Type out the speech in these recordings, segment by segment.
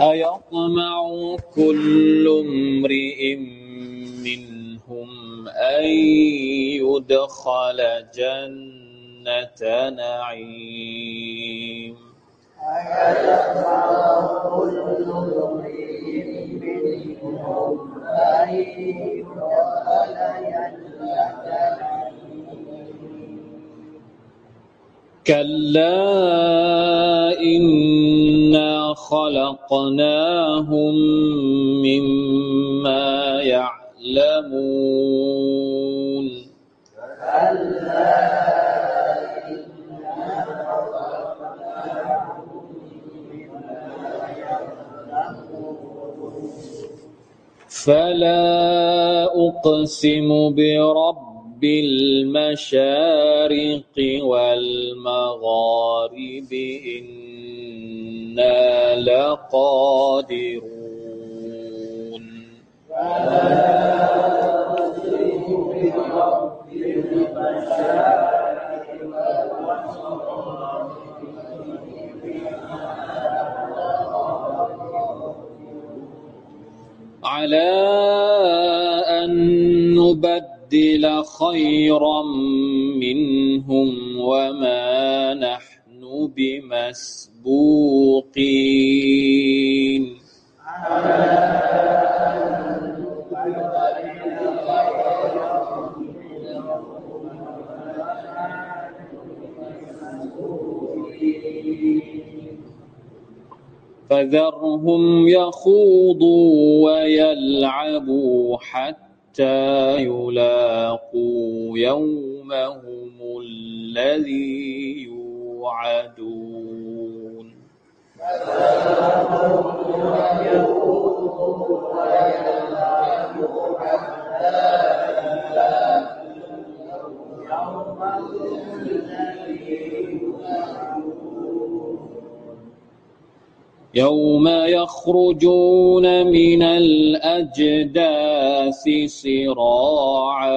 أيطمع كل امرئ منهم أن يدخل جنة نعيم. أيطمع كل كلا إنا خلقناهم مما يعلمون. فلا أقسم برب المشارق والمغارب إنا لقادرون على أن نبدل خيرا منهم وما نحن بمسبوقين فذرهم يخوضوا ويلعبوا حتى يلاقوا يومهم الذي يوعدون. يوم يخرجون من الأجداث سراعا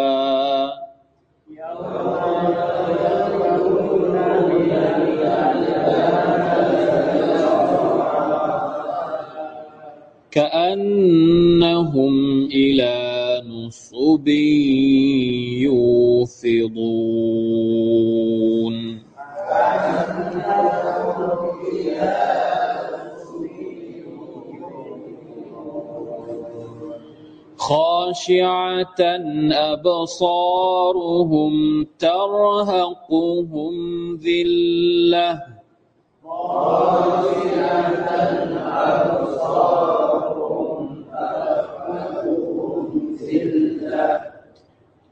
كأنهم إلى نصب يوفضون. خاشعة أبصارهم ترهقهم ذلة.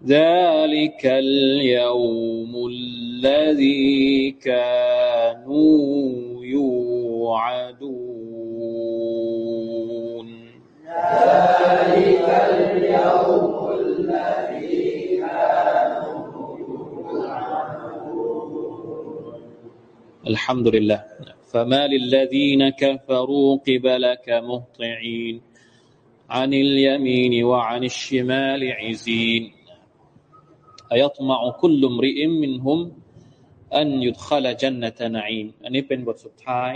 ذلك اليوم الذي كانوا يوعدون. ذلك اليوم الذي كانوا يوعدون الحمد لله. فما للذين كفروا قبلك مهطعين عن اليمين وعن الشمال عزين أيطمع كل امرئ منهم أن يدخل جنة نعيم อันนี้เป็นบทสุดท้าย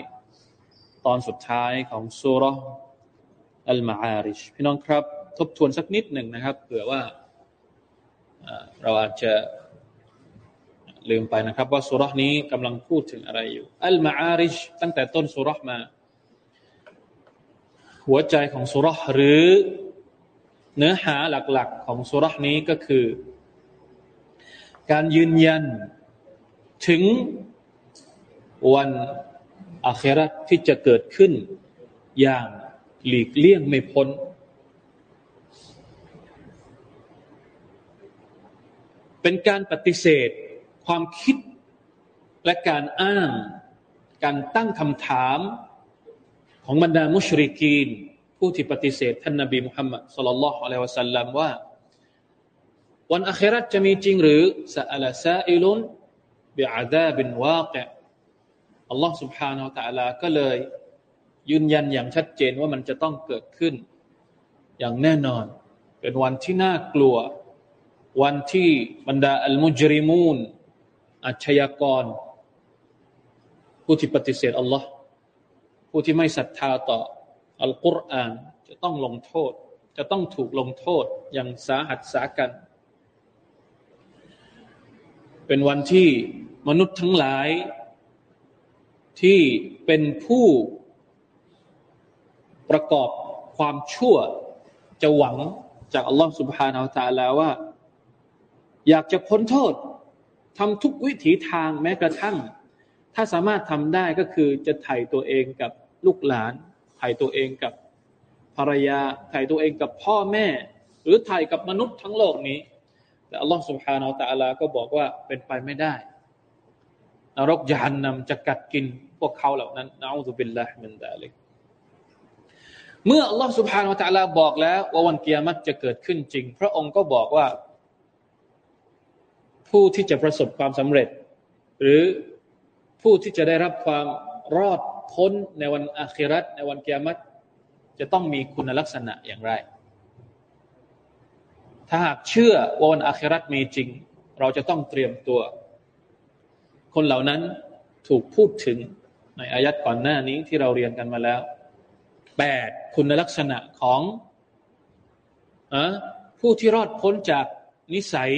ตอนสุดท้ายของสุเราะห์อัลมาอาริชพี่น้องครับ ทบทวนสักนิดหนึ่งนะครับเผื่อว่าเอ่อเราอาจจะ ลืมไปนะครับ ว่าสุราห์นี้กำลังพูดถึงอะไรอยู่ อัลมาอาริชตั้งแต่ต้นสุราห์มา หัวใจของสุราห์หรือเนื้อหาหลักๆ ของสุราห์นี้ก็คือ การยืนยันถึงวันอาคราตที่จะเกิดขึ้น อย่างหลีกเลี่ยงไม่พ้นเป็นการปฏิเสธ ความคิดและการอ้าง การตั้งคำถามของบรรดามุชริกีน ผู้ที่ปฏิเสธท่านนบีมุฮัมมัดสุลลัลลอฮุอะลัยฮิวะสัลลัมว่า วันอาคราตจะมีจริงหรือสะอัลซาอิลุนบิอาดาบินวาเกะอัลลอฮ์ سبحانه และ تعالى ก็เลย ยืนยันอย่างชัดเจนว่ามันจะต้องเกิดขึ้น อย่างแน่นอน เป็นวันที่น่ากลัว วันที่บรรดาอัลมุจริมูน อาชญากร ผู้ที่ปฏิเสธอัลลอฮ์ผู้ที่ไม่ศรัทธาต่ออัลกุรอานจะต้องลงโทษ จะต้องถูกลงโทษอย่างสาหัสสากัน เป็นวันที่มนุษย์ทั้งหลาย ที่เป็นผู้ประกอบความชั่วจะหวังจากอัลลอฮฺสุบฮานาอัลตะลาว่า อยากจะพ้นโทษ ทำทุกวิถีทางแม้กระทั่ง ถ้าสามารถทำได้ก็คือจะไถ่ตัวเองกับลูกหลานไถ่ตัวเองกับภรรยาไถ่ตัวเองกับพ่อแม่ หรือไถ่กับมนุษย์ทั้งโลกนี้ แต่อัลลอฮฺสุบฮานาอัลตะลาก็บอกว่าเป็นไปไม่ได้นรกยานนำจะกัดกินพวกเขาเหล่านั้นนะอูซุบิลลาฮิมินดาลิกเมื่ออัลลอฮฺสุบฮานาวะตะลาบอกแล้วว่าวันเกิยามัตจะเกิดขึ้นจริง พระองค์ก็บอกว่า ผู้ที่จะประสบความสำเร็จ หรือผู้ที่จะได้รับความรอดพ้นในวันอาคิรัตในวันเกิยามัตจะต้องมีคุณลักษณะอย่างไร ถ้าหากเชื่อว่าวันอาคิรัตมีจริง เราจะต้องเตรียมตัว คนเหล่านั้นถูกพูดถึงในอายัดก่อนหน้านี้ที่เราเรียนกันมาแล้วแปดคุณลักษณะของอผู้ที่รอดพ้นจากนิสัย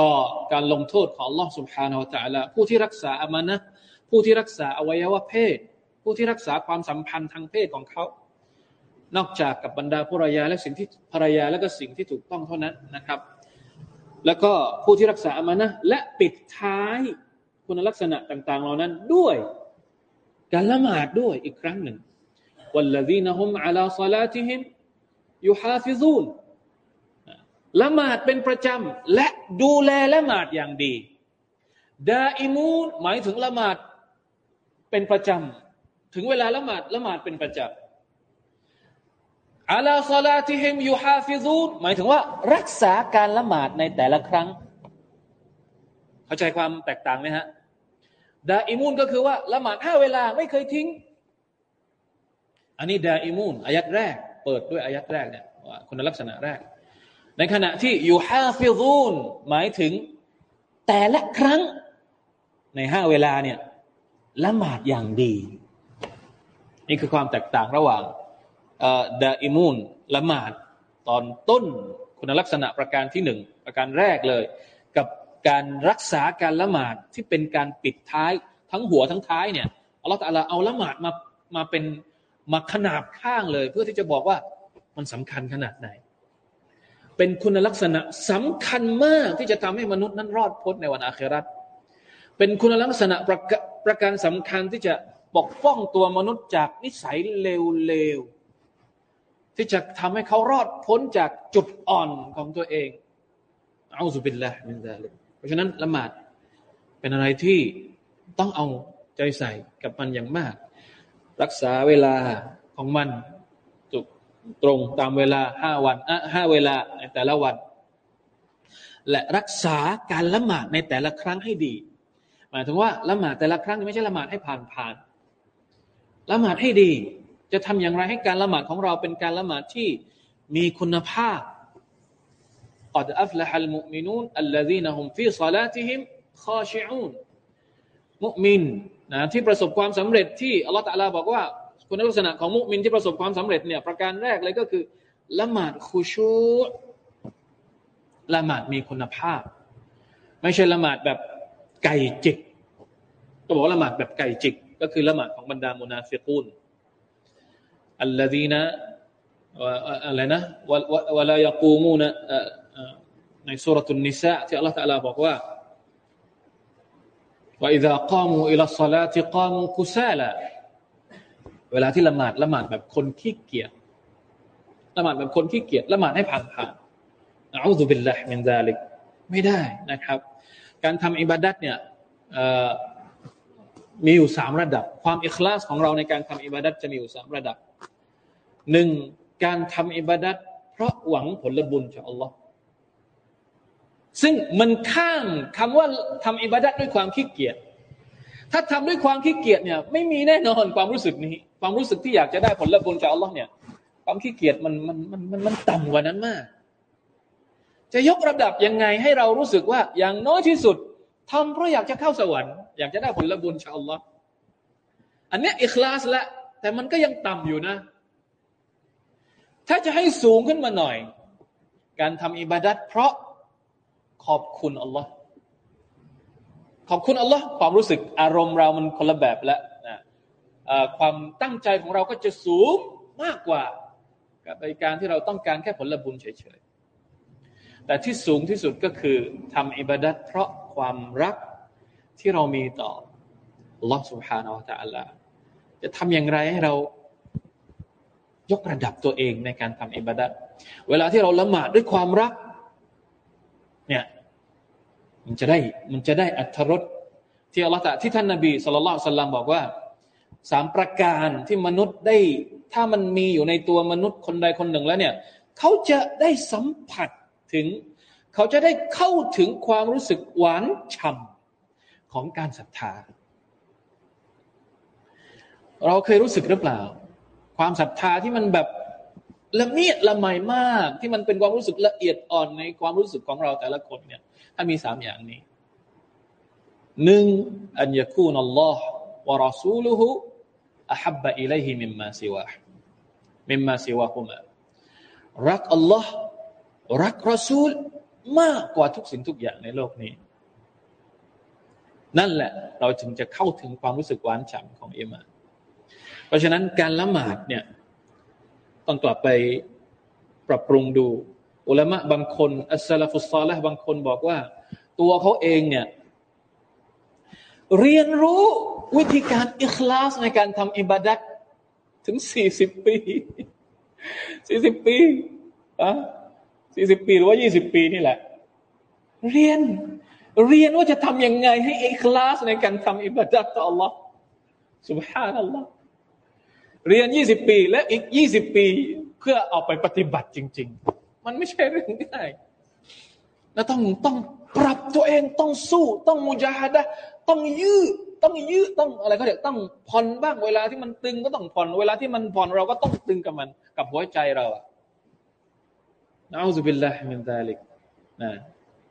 ต่อการลงโทษของ Allah سبحانه และ تعالى ผู้ที่รักษาอามานะผู้ที่รักษาอวัยวะเพศ ผู้ที่รักษาความสัมพันธ์ทางเพศของเขา นอกจากกับบรรดาภรรยาและสิ่งที่ภรรยาและก็สิ่งที่ถูกต้องเท่านั้นนะครับ แล้วก็ผู้ที่รักษาอามานะและปิดท้ายคุณลักษณะต่าง ๆ เหล่านั้นด้วยการละหมาดด้วยอีกครั้งหนึ่ง والذين هم على صلاتهم يحافظون ละหมาดเป็นประจำและดูแลละหมาดอย่างดีดาอิมูนหมายถึงละหมาดเป็นประจำถึงเวลาละหมาดละหมาดเป็นประจำอาลาซาลาติฮิมยูฮาฟิซูนหมายถึงว่ารักษาการละหมาดในแต่ละครั้ง เข้าใจความแตกต่างไหมฮะดาอิมูนก็คือว่าละหมาดห้าเวลาไม่เคยทิ้ง อันนี้ دائمون อายัตแรก เปิดด้วยอายัตแรกเนี่ยคุณลักษณะแรก ในขณะที่يحافظون หมายถึงแต่ละครั้งในห้าเวลาเนี่ยละหมาดอย่างดี นี่คือความแตกต่างระหว่าง دائمون ละหมาดตอนต้นคุณลักษณะประการที่หนึ่งประการแรกเลย กับการรักษาการละหมาดที่เป็นการปิดท้ายทั้งหัวทั้งท้ายเนี่ยอัลลอฮฺเอาละหมาดมามาเป็นมาขนาบข้างเลย เพื่อที่จะบอกว่ามันสำคัญขนาดไหน เป็นคุณลักษณะสำคัญมากที่จะทำให้มนุษย์นั้นรอดพ้นในวันอาคราตเป็นคุณลักษณะประประการสำคัญที่จะปกป้องตัวมนุษย์จากนิสัยเลวๆที่จะทำให้เขารอดพ้นจากจุดอ่อนของตัวเองเอาสุบินละมินซาลิกราะฉะนั้นละหมาดเป็นอะไรที่ต้องเอาใจใส่กับมันอย่างมาก รักษาเวลาของมัน ตรงตามเวลาห้าวันห้าเวลาในแต่ละวัน และรักษาการละหมาดในแต่ละครั้งให้ดี หมายถึงว่าละหมาดแต่ละครั้งไม่ใช่ละหมาดให้ผ่านผ่านละหมาดให้ดี จะทำอย่างไรให้การละหมาดของเราเป็นการละหมาดที่มีคุณภาพقد أفلح المؤمنون الذين هم في صلاتهم خاشعون มุมินนะที่ประสบความสำเร็จที่อัลลอฮฺตะลาบอกว่า คุณลักษณะของมุมินที่ประสบความสำเร็จเนี่ยประการแรกเลยก็คือละหมาด خشوع ละหมาดมีคุณภาพ ไม่ใช่ละหมาดแบบไก่จิก ก็บอกละหมาดแบบไก่จิก ก็คือละหมาดของบรรดา منافقونอัลลอฮีนะอะไรนะวะลายกูมูนะในสุรตุนนิสะที่อัลลอฮฺตะลาบอกว่าว่าอิดะก เวลาที่ละหมาดละหมาดแบบคนขี้เกียจละหมาดแบบคนขี้เกียจละหมาดให้ผ่านผ่านเอูซุบิลลาฮ์มินซาลิกไม่ได้นะครับ การทำอิบาดัตเนี่ยมีอยู่สามระดับ ความอิคลาสของเราในการทำอิบาดัตจะมีอยู่สามระดับหนึ่งการทำอิบาดัตเพราะหวังผลบุญจากอัลลอฮ์ซึ่งมันข้ามคำว่าทำอิบาดัตด้วยความขี้เกียจ ถ้าทำด้วยความขี้เกียจเนี่ย ไม่มีแน่นอนความรู้สึกนี้ ความรู้สึกที่อยากจะได้ผลบุญจากอัลลอฮ์เนี่ย ความขี้เกียจมันมันมันมันมันต่ำกว่านั้นมาก จะยกระดับยังไงให้เรารู้สึกว่า อย่างน้อยที่สุดทำเพราะอยากจะเข้าสวรรค์อยากจะได้ผลบุญจากอัลลอฮ์อันนี้อิคลาสละแต่มันก็ยังต่ำอยู่นะ ถ้าจะให้สูงขึ้นมาหน่อย การทำอิบาดัตเพราะขอบคุณอัลลอฮ์ ขอบคุณอัลลอฮ์ความรู้สึกอารมณ์เรามันคนละแบบแล้วนะความตั้งใจของเราก็จะสูงมากกว่ากับการที่เราต้องการแค่ผลบุญเฉยๆ แต่ที่สูงที่สุดก็คือทำอิบาดัตเพราะความรักที่เรามีต่อ Allah سبحانه และ تعالى จะทำอย่างไรให้เรายกระดับตัวเองในการทำอิบาดัตเวลาที่เราละหมาดด้วยความรักเนี่ย มันจะได้มันจะได้อัธรสที่อัลลอฮฺที่ท่านนบีสุลต่านสัลลัมบอกว่าสามประการที่มนุษย์ได้ ถ้ามันมีอยู่ในตัวมนุษย์คนใดคนหนึ่งแล้วเนี่ย เขาจะได้สัมผัสถึง เขาจะได้เข้าถึงความรู้สึกหวานฉ่ำของการศรัทธา เราเคยรู้สึกหรือเปล่า ความศรัทธาที่มันแบบละเมียดละไมมาก ที่มันเป็นความรู้สึกละเอียดอ่อนในความรู้สึกของเราแต่ละคนเนี่ย ถ้ามีสามอย่างนี้หนึ่งอันยคูนัลลอฮ์วะรอซูลุฮุอัฮับบะอิเลฮิมิมมาซิวะมิมมาซิวะฮุมารักอัลลอฮ์รักรอซูลมากกว่าทุกสิ่งทุกอย่างในโลกนี้ นั่นแหละเราจึงจะเข้าถึงความรู้สึกหวานฉ่ำของอิมานเพราะฉะนั้นการละหมาดเนี่ยต้องกลับไปปรับปรุงดู อุลามะบางคนอัสลาฟุสซาลห์บางคนบอกว่า ตัวเขาเองเนี่ย เรียนรู้วิธีการอิคลาสในการทำอิบาดัตถึงสี่สิบปีสี่สิบปีอะสี่สิบปีหรือว่ายี่สิบปีนี่แหละ เรียนเรียนว่าจะทำยังไงให้อิคลาสในการทำอิบาดัตต่อ Allah سبحان อัลลอฮ์เรียนยี่สิบปี และอีกยี่สิบปี เพื่อเอาไปปฏิบัติจริง ๆ มันไม่ใช่เรื่องง่ายแล้วต้องต้องปรับตัวเองต้องสู้ ต้องمجاهدة ต้องยืดต้องยืดต้องอะไรก็เดี๋ยวต้องผ่อนบ้างเวลาที่มันตึงก็ต้องผ่อนเวลาที่มันผ่อนเราก็ต้องตึงกับมัน กับหัวใจเราอะนะنعوذ بالله من ذلك นะ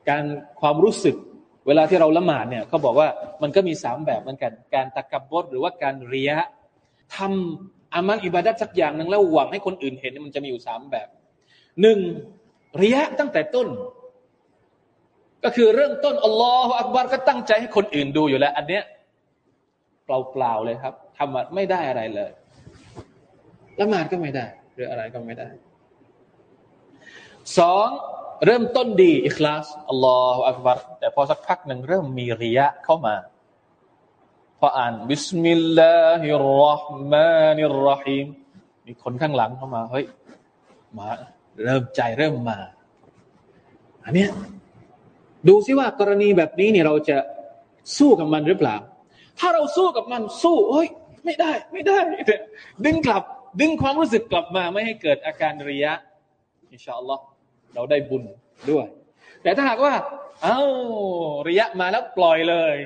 การความรู้สึกเวลาที่เราละหมาดเนี่ยเขาบอกว่ามันก็มีสามแบบเหมือนกัน การ تكبر หรือว่าการ رياءำอามันอิบาดัตสักอย่างหนึ่งแล้วหวังให้คนอื่นเห็นมันจะมีอยู่สามแบบ หนึ่งริยะตั้งแต่ต้น ก็คือเริ่มต้นอัลลอฮฺอักบารก็ตั้งใจให้คนอื่นดูอยู่แล้ว อันเนี้ยเปล่าๆเลยครับทำไม่ได้อะไรเลยละหมาดก็ไม่ได้ หรืออะไรก็ไม่ได้สองเริ่มต้นดีอิคลาสอัลลอฮฺอักบารแต่พอสักพักหนึ่งเริ่มมีริยะเข้ามาพออ่านبسم الله الرحمن الرحيم มีคนข้างหลังเข้ามาเฮ้ยมา เริ่มใจเริ่มมา อันเนี้ยดูซิว่ากรณีแบบนี้เนี่ยเราจะสู้กับมันหรือเปล่า ถ้าเราสู้กับมันสู้เฮ้ย ไม่ได้ ไม่ได้ ดึงกลับ ดึงความรู้สึกกลับมาไม่ให้เกิดอาการ رياء إن شاء الله เราได้บุญด้วย แต่ถ้าหากว่า เอา้าริยะมาแล้วปล่อยเลย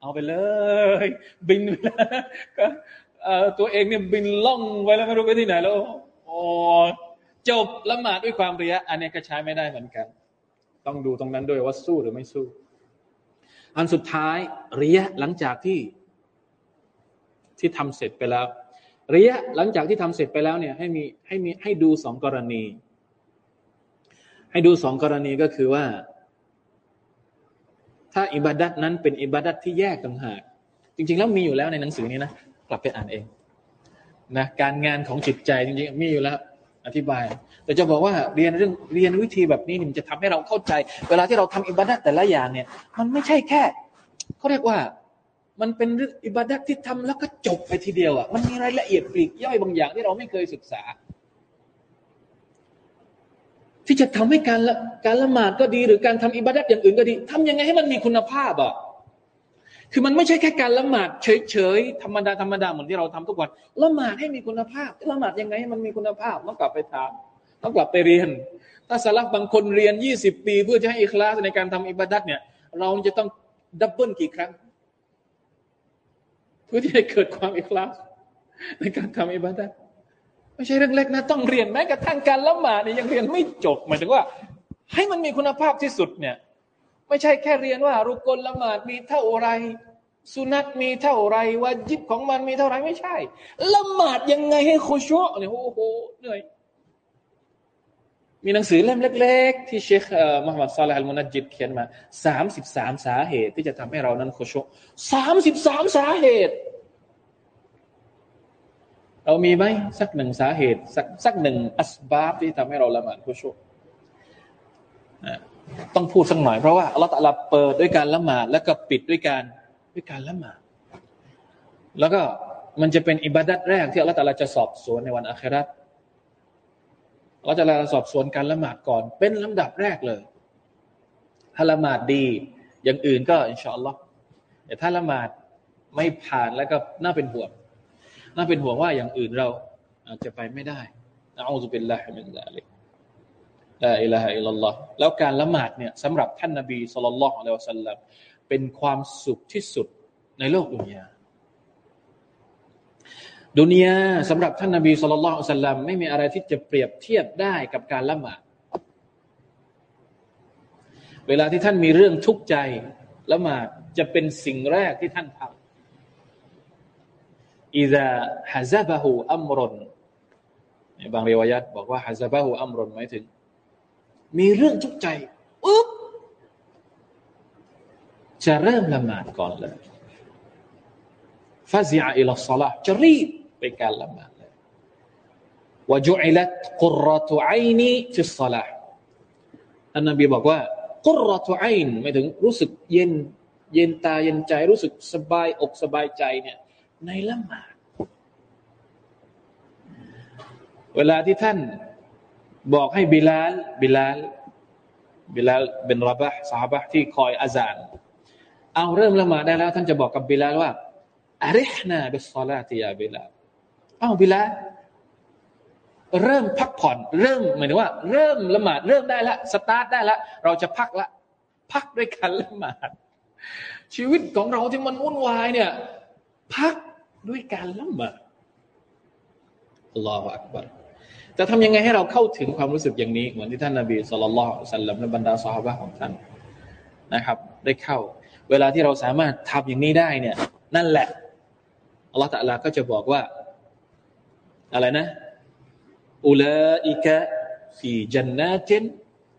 เอาไปเลย บินไปแล้วตัวเองเนี่ยบินล่องไปแล้วไม่รู้ไปที่ไหนแล้วโอ้ จบละหมาดด้วยความเรียอันนี้ก็ใช้ไม่ได้เหมือนกัน ต้องดูตรงนั้นด้วยว่าสู้หรือไม่สู้ อันสุดท้ายเรียหลังจากที่ที่ทำเสร็จไปแล้วเรียหลังจากที่ทำเสร็จไปแล้วเนี่ยให้มีให้มีให้ดูสองกรณี ให้ดูสองกรณีก็คือว่า ถ้าอิบาดัตนั้นเป็นอิบาดัตที่แยกต่างหากจริง ๆ แล้วมีอยู่แล้วในหนังสือนี้นะกลับไปอ่านเองนะการงานของจิตใจจริงๆมีอยู่แล้ว อธิบาย แต่จะบอกว่าเรียนเรื่องเรียนวิธีแบบนี้มันจะทำให้เราเข้าใจ เวลาที่เราทำอิบาดัตแต่ละอย่างเนี่ย มันไม่ใช่แค่เขาเรียกว่ามันเป็นอิบาดัตที่ทำแล้วก็จบไปทีเดียวอะมันมีรายละเอียดปลีกย่อยบางอย่างที่เราไม่เคยศึกษา ที่จะทำให้การการละหมาดก็ดี หรือการทำอิบาดัตอย่างอื่นก็ดีทำยังไงให้มันมีคุณภาพอะ คือมันไม่ใช่แค่การละหมาดเฉยๆธรรมดาธรรมดาเหมือนที่เราทำทุกวันละหมาดให้มีคุณภาพละหมาดยังไงให้มันมีคุณภาพต้องกลับไปถามต้องกลับไปเรียน ถ้าสลับบางคนเรียนยี่สิบปี เพื่อจะให้อิคลาสในการทำอิบาดัตเนี่ย เราจะต้องดับเบิลกี่ครั้ง เพื่อที่จะเกิดความอิคลาสในการทำอิบาดัตไม่ใช่เรื่องเล็กนะต้องเรียนแม้กระทั่งการละหมาดเนี่ยยังเรียนไม่จบหมายถึงว่า ให้มันมีคุณภาพที่สุดเนี่ย ไม่ใช่แค่เรียนว่า รุกลละหมาดมีเท่าไร สุนัตมีเท่าไรวาจิบของมันมีเท่าไรไม่ใช่ ละหมาดยังไงให้โคชัวเนี่ยโอ้โหเหนื่อยมีหนังสือเล่มเล็ก ๆ ที่เชคมหมัดซาลาฮัลมุนัจิดเขียนมาสามสิบสามสาเหตุที่จะทำให้เรานั้นโคชัวสามสิบสามสาเหตุ เรามีไหมสักหนึ่งสาเหตุ สักสักหนึ่งอัสบาบที่ทำให้เราละหมาดโคชัว ต้องพูดสักหน่อยเพราะว่าอัลลอฮฺตะลาเปิดด้วยการละหมาดแล้วก็ปิดด้วยการด้วยการละหมาดแล้วก็มันจะเป็นอิบาดัตแรกที่อัลลอฮฺตะลาจะสอบสวนในวันอาคราตเราจะลาสอบสวนการละหมาดก่อน เป็นลำดับแรกเลย ถ้าละหมาดดี อย่างอื่นก็อินชาอัลลอฮ์แต่ถ้าละหมาดไม่ผ่านแล้วก็น่าเป็นห่วงน่าเป็นห่วงว่าอย่างอื่นเราอาจจะไปไม่ได้نعوذ بالله من ذلك لا إله إلا الله แล้วการละหมาดเนี่ยสำหรับท่านนบี صلى الله عليه وسلم เป็นความสุขที่สุดในโลก دنيا دنيا สำหรับท่านนบี صلى الله عليه وسلم ไม่มีอะไรที่จะเปรียบเทียบได้กับการละหมาดเวลาที่ท่านมีเรื่องทุกข์ใจละหมาดจะเป็นสิ่งแรกที่ท่านทำอิซาฮะซาบะฮูอัมรนบางเรีวายัตบอกว่าฮะซาบะฮูอัมรนหมายถึง มีเรื่องทุกข์ใจอุ๊บจะเริ่มละหมาดก่อนเลยฟาซิอาอิลสลาจะรีบไปการละหมาดเลยวจุอิลัตقرة عيني في الصلاة อันนบีบอกว่าقرة عين หมายถึงรู้สึกเย็น เย็นตาเย็นใจรู้สึกสบายอกสบายใจเนี่ย ในละหมาด เวลาที่ท่าน บอกให้บิลาลบิลาลบิลาลเป็นเศาะฮาบะฮ์ที่คอยอาซานเอาเริ่มละหมาดได้แล้ว ท่านจะบอกกับบิลาลว่าأرحنا بالصلاة يا بلالอ้าบิลาเริ่มพักผ่อน เริ่มหมายถึงว่า เริ่มละหมาดเริ่มได้ละสตาร์ทได้ละเราจะพักละ พักด้วยการละหมาด ชีวิตของเราที่มันวุ่นวายเนี่ย พักด้วยการละหมาดอัลลอฮฺอักบาร จะทำยังไงให้เราเข้าถึงความรู้สึกอย่างนี้ เหมือนที่ท่านนาบีสุลต่านสัลลัมและบรรดาสาบะของท่านนะครับ ได้เข้า เวลาที่เราสามารถทำอย่างนี้ได้เนี่ย นั่นแหละอัลลอฮฺตะลาก็จะบอกว่า อะไรนะอุลาอิกะฟีจันนาติน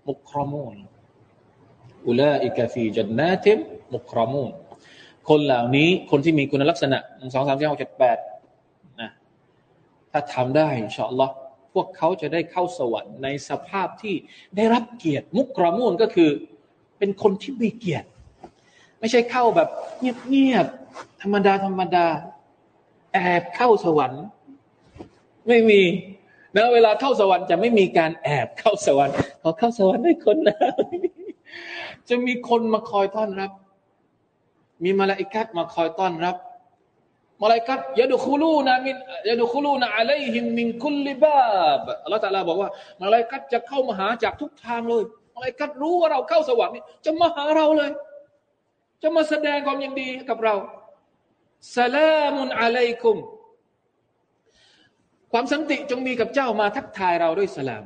มุครมูนอุลาอิกะฟีจันนาตินมุครมูนคนเหล่านี้คนที่มีคุณลักษณะหนึ่งสองสามสี่ห้าเจ็ดแปดนะถ้าทำได้อินชาอัลลอฮ์ พวกเขาจะได้เข้าสวรรค์ในสภาพที่ได้รับเกียรติ มุกรามูนก็คือ เป็นคนที่มีเกียรติ ไม่ใช่เข้าแบบเงียบๆธรรมดาธรรมดา แอบเข้าสวรรค์ ไม่มีนะเวลาเข้าสวรรค์จะไม่มีการแอบเข้าสวรรค์ขอเข้าสวรรค์ให้คนนะจะมีคนมาคอยต้อนรับ มีมาลาอิกัดมาคอยต้อนรับ มาลาอิกัดยาดุคูลูนะมินยาดุคูลูนะอะลัยฮิมมินคุลลิบาบอัลลอฮฺตาลาบอกว่ามาลาอิกัดจะเข้ามาหาจากทุกทางเลยมาลาอิกัดรู้ว่าเราเข้าสวรรค์นี่จะมาหาเราเลย จะมาแสดงความยินดีกับเราสลามุนอะลัยคุม ความสันติจงมีกับเจ้ามาทักทายเราด้วยสลาม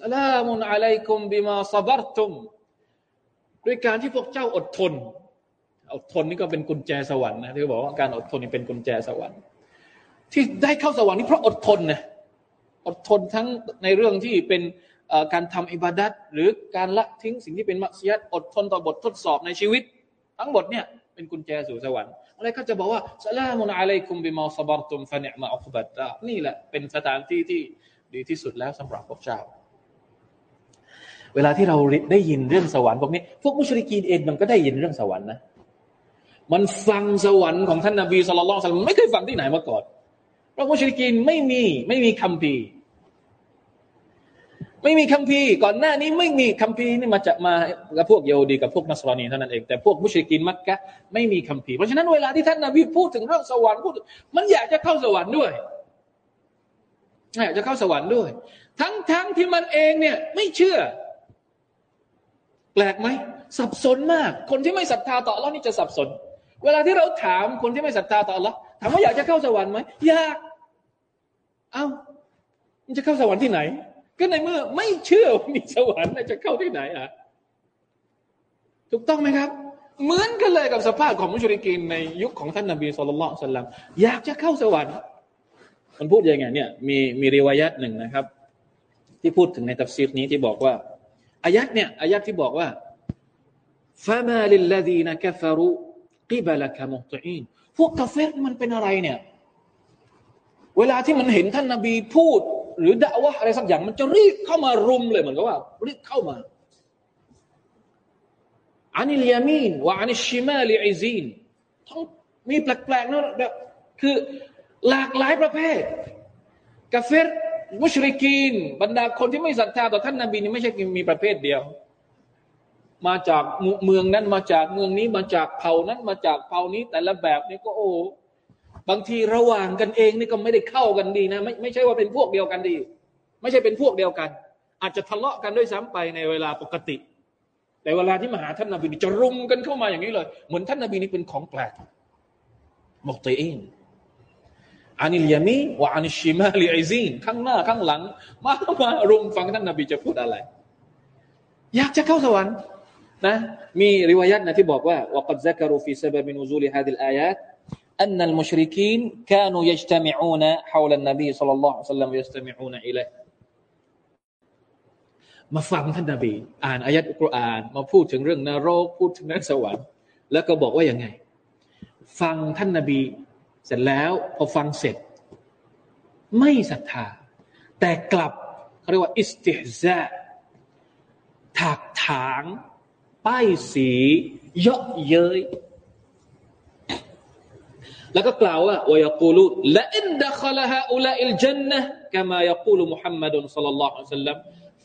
สลามุนอะลัยกุมบิมาซาบรตุมด้วยการที่พวกเจ้าอดทน อดทนนี่ก็เป็นกุญแจสวรรค์นะที่เขาบอกว่าการอดทนนี่เป็นกุญแจสวรรค์ ที่ได้เข้าสวรรค์นี่เพราะอดทนนะอดทนทั้งในเรื่องที่เป็นการทำอิบาดัตหรือการละทิ้งสิ่งที่เป็นมักซิยัดอดทนต่อบททดสอบในชีวิต ทั้งหมดเนี่ยเป็นกุญแจสู่สวรรค์อะไรก็จะบอกว่าสลามุนอะลัยคุมบิมาซบรตุมฟะเนมาอัคบัตนี่แหละเป็นสถานที่ที่ดีที่สุดแล้วสำหรับพวกเจ้า เวลาที่เราได้ยินเรื่องสวรรค์พวกนี้ พวกมุชริกีนเองมันก็ได้ยินเรื่องสวรรค์นะ มันฟังสวรรค์ของท่านนบีสุลต่านไม่เคยฟังที่ไหนมาก่อนเพราะมุชริกีนไม่มีไม่มีคำพีไม่มีคัมภีร์ก่อนหน้านี้ไม่มีคัมภีร์นี่มาจะมากับพวกเยโอดีกับพวกนัสรอนีเท่านั้นเองแต่พวกมุชริกินมักกะไม่มีคัมภีร์เพราะฉะนั้นเวลาที่ท่านนบีพูดถึงเรื่องสวรรค์พูดมันอยากจะเข้าสวรรค์ด้วยอยากจะเข้าสวรรค์ด้วย ทั้งทั้งที่มันเองเนี่ย ไม่เชื่อ แปลกไหมสับสนมาก คนที่ไม่ศรัทธาต่ออัลลอฮ์นี่จะสับสน เวลาที่เราถามคนที่ไม่ศรัทธาต่ออัลลอถามว่าอยากจะเข้าสวรรค์ไหมอยาก เอา้ามันจะเข้าสวรรค์ที่ไหน ก็ในเมื่อไม่เชื่อมีสวรรค์จะเข้าที่ไหนอะถูกต้องไหมครับ เหมือนกันเลยกับสภาพของมุชริกินในยุคของท่านนบีสุลต่านสัลลัมอยากจะเข้าสวรรค์มันพูดยังไงเนี่ยมีมีริวายัตหนึ่งนะครับ ที่พูดถึงในตัฟซีรนี้ที่บอกว่าอายัดเนี่ยอายัดที่บอกว่าฟามาลิลลดีน กิบลักมุตอีนพวกกาเฟรมันเป็นอะไรเนี่ย เวลาที่มันเห็นท่านนบีพูด หรือด่าว่าอะไรสักอย่าง มันจะรีบเข้ามารุมเลยเหมือนกับว่า รีบเข้ามาอันิลยามีนว่าอันิชิมาลิอิซีนทั้งมีแปลกๆนะแบบคือหลากหลายประเภทกาเฟรมุชริกีน บรรดาคนที่ไม่ศรัทธาต่อท่านนาบีนี่ไม่ใช่มีประเภทเดียว มาจากเมืองนั้นมาจากเมืองนี้มาจากเผ่านั้นมาจากเผ่านี้ แต่ละแบบนี่ก็โอ้บางทีระหว่างกันเองนี่ก็ไม่ได้เข้ากันดีนะ ไม่ไม่ใช่ว่าเป็นพวกเดียวกันดี ไม่ใช่เป็นพวกเดียวกัน อาจจะทะเลาะกันด้วยซ้ำไปในเวลาปกติ แต่เวลาที่มาหาท่านนาบีจะรุมกันเข้ามาอย่างนี้เลย เหมือนท่านนาบีนี่เป็นของแปลกบอกตัวเองอานิลยามีวะอานิชิมาลิไอซีนข้างหน้าข้างหลัง มามารุมฟังท่านนาบีจะพูดอะไร อยากจะเข้าสวรรค์ นะมีริวายัตนะที่บอกว่าว่ากัดซักรูฟีซาบะมินูซูลิฮะดิลอายาต أن المشركين كانوا يجتمعون حول النبي صلى الله عليه وسلم ويستمعون إليه มาฟังท่านนบี อ่านอายัดอุกรอาน มาพูดถึงเรื่องนรกพูดถึงนรกสวรรค์ แล้วก็บอกว่ายังไง ฟังท่านนบี เสร็จแล้ว พอฟังเสร็จ ไม่ศรัทธา แต่กลับเขาเรียกว่า อิสติฮซาถากถาง ป้ายสีเยาะเย้ยแล้วก็กล่าวว่าวยกูลูละอินดะคลฮะอุลาอิลจันนะกามายกูลุมุฮัมมัดุนสัลลัลลอฮุอะลัยฮิสัลลัม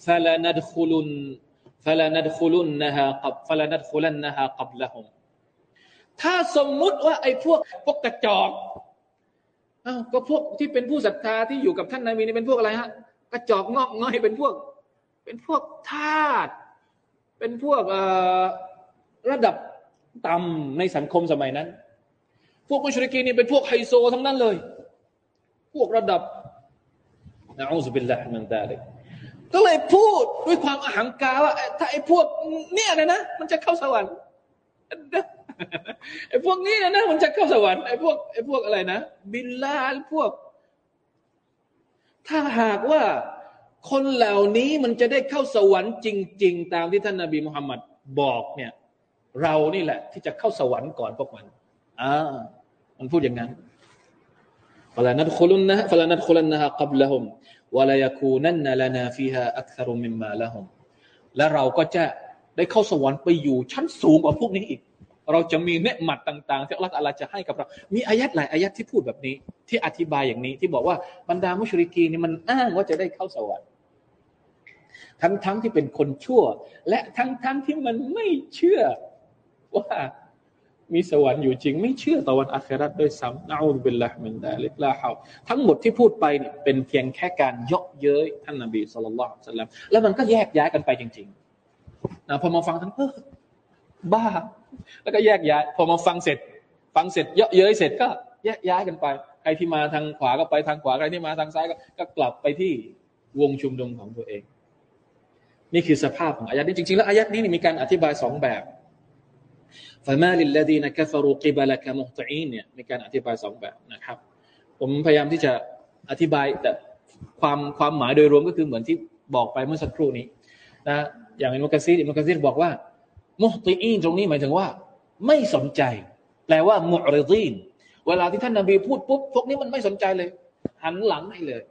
ฟะลานัดคุลุนฟะลานัดคุลุนนะฮะกับฟะลานัดคุลันนะฮะกับละฮุมถ้าสมมุติว่าไอ้พวกพวกกระจอกอ้าวก็พวกที่เป็นผู้ศรัทธาที่อยู่กับท่านนบีนี่เป็นพวกอะไรฮะกระจอกงอกง่อยเป็นพวก เป็นพวกทาส เป็นพวกระดับต่ำในสังคมสมัยนั้น พวกมุชริกีนี่เป็นพวกไฮโซทั้งนั้นเลย พวกระดับนะอูซุบิลลาฮิมันตาเลิกก็เลยพูดด้วยความอหังการว่าถ้าไอ้พวกเนี่ยนะนะมันจะเข้าสวรรค์ไอ้พวกนี้นะนะมันจะเข้าสวรรค์ไอ้พวกไอ้พวกอะไรนะ บิลลาพวก ถ้าหากว่า คนเหล่านี้มันจะได้เข้าสวรรค์จริง ๆ ตามที่ท่านนาบีมุฮัมมัดบอกเนี่ย เรานี่แหละ ที่จะเข้าสวรรค์ก่อนพวกมันอ่ามันพูดอย่างนั้นฟลานัดคุลนะฟลานัดคุลนะฮะกับละหุมวลายคูนันนลานาฟีฮาอักษรุมิมมาละหุมและเราก็จะได้เข้าสวรรค์ไปอยู่ชั้นสูงกว่าพวกนี้อีก เราจะมีเนืหมัดต่างๆที่อัลลอฮฺจะให้กับเรา มีอายัดหลายอายัดที่พูดแบบนี้ ที่อธิบายอย่างนี้ที่บอกว่าบรรดามุชริกีนี่มันอ้างว่าจะได้เข้าสวรรค์ ทั้งๆทที่เป็นคนชั่ว และทั้งๆทที่มันไม่เชื่อว่ามีสวรรค์อยู่จริง ไม่เชื่อต่อวันอาคราด้วยซ้ำนะอูบิลละมินดาลิกลาฮาทั้งหมดที่พูดไปเนี่ยเป็นเพียงแค่การยกเย้ยท่านนบีสุลต่านสัลลัมแล้วมันก็แยกย้ายกันไปจริงๆนะพอมาฟังท่านเออบ้า แล้วก็แยกย้าย พอมาฟังเสร็จ ฟังเสร็จเยอะเย้ยเสร็จก็แยกย้ายกันไป ใครที่มาทางขวาก็ไปทางขวาใครที่มาทางซ้ายก็ก็กลับไปที่วงชุมนุมของตัวเอง นี่คือสภาพของอายัดนี้จริงๆแล้วอายัดนี้มีการอธิบายสองแบบฟามาลิลลดีนกัฟรุกิบะละกะมุตอีนเนี่ยมีการอธิบายสองแบบนะครับ ผมพยายามที่จะอธิบายแต่ความความหมายโดยรวมก็คือเหมือนที่บอกไปเมื่อสักครู่นี้นะอย่างอิมุกะซีอิมุกะซีบอกว่า มุตอีนตรงนี้หมายถึงว่า ไม่สนใจ แปลว่ามุอริดีนเวลาที่ท่านนบีพูดปุ๊บพวกนี้มันไม่สนใจเลย หันหลังให้เลย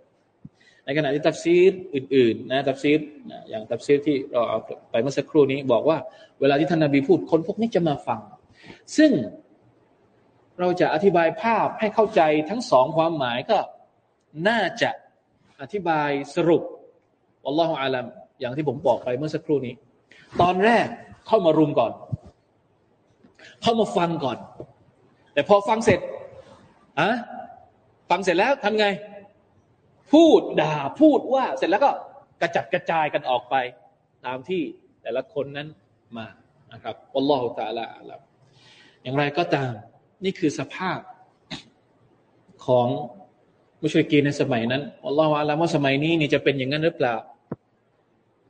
ในขณะที่ตัฟซีรอื่นๆนะตัฟซีรนะอย่างตัฟซีรที่เราเอาไปเมื่อสักครู่นี้บอกว่าเวลาที่ท่านนาบีพูดคนพวกนี้จะมาฟัง ซึ่งเราจะอธิบายภาพให้เข้าใจทั้งสองความหมายก็น่าจะอธิบายสรุปอัลลอฮฺอาลัมอย่างที่ผมบอกไปเมื่อสักครู่นี้ ตอนแรกเข้ามารุมก่อน เข้ามาฟังก่อน แต่พอฟังเสร็จอะฟังเสร็จแล้วทำไง พูดด่าพูดว่า เสร็จแล้วก็กระจัดกระจายกันออกไป ตามที่แต่ละคนนั้นมานะครับอัลลอฮฺตาลาอัลลอย่างไรก็ตาม นี่คือสภาพของมุชริกีในสมัยนั้นอัลลอฮฺว่าแล้วว่าสมัยนี้นี่จะเป็นอย่างนั้นหรือเปล่า